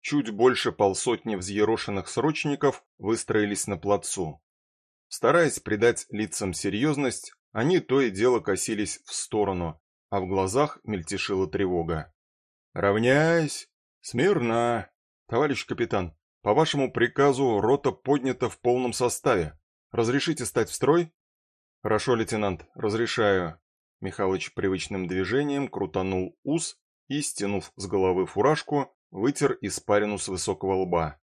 чуть больше полсотни взъерошенных срочников выстроились на плацу. Стараясь придать лицам серьезность, они то и дело косились в сторону, а в глазах мельтешила тревога. «Равняйсь! Смирно! Товарищ капитан, по вашему приказу рота поднята в полном составе. Разрешите стать в строй?» «Хорошо, лейтенант, разрешаю». Михалыч привычным движением крутанул ус и, стянув с головы фуражку, вытер испарину с высокого лба.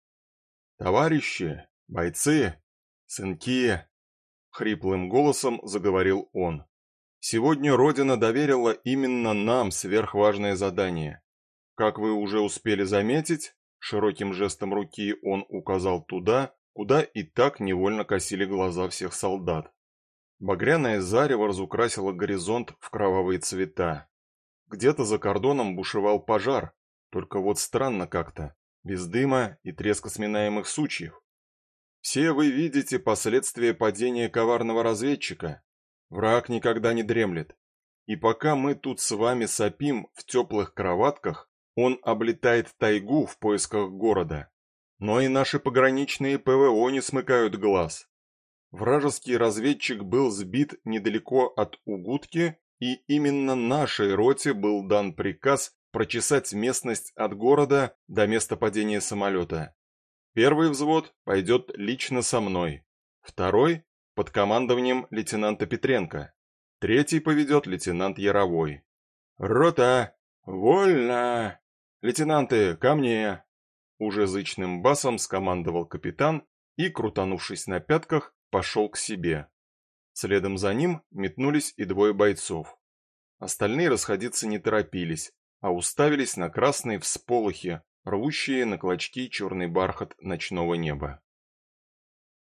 «Товарищи, бойцы, сынки!» Хриплым голосом заговорил он. «Сегодня Родина доверила именно нам сверхважное задание. Как вы уже успели заметить, широким жестом руки он указал туда, куда и так невольно косили глаза всех солдат. Багряное зарево разукрасило горизонт в кровавые цвета. Где-то за кордоном бушевал пожар, только вот странно как-то, без дыма и треска сминаемых сучьев. Все вы видите последствия падения коварного разведчика. Враг никогда не дремлет. И пока мы тут с вами сопим в теплых кроватках, он облетает тайгу в поисках города. Но и наши пограничные ПВО не смыкают глаз. Вражеский разведчик был сбит недалеко от Угутки, и именно нашей роте был дан приказ прочесать местность от города до места падения самолета. Первый взвод пойдет лично со мной, второй – под командованием лейтенанта Петренко, третий поведет лейтенант Яровой. «Рота! Вольно! Лейтенанты, ко мне!» Уже зычным басом скомандовал капитан и, крутанувшись на пятках, пошел к себе. Следом за ним метнулись и двое бойцов. Остальные расходиться не торопились, а уставились на красные всполохи, рвущие на клочки черный бархат ночного неба.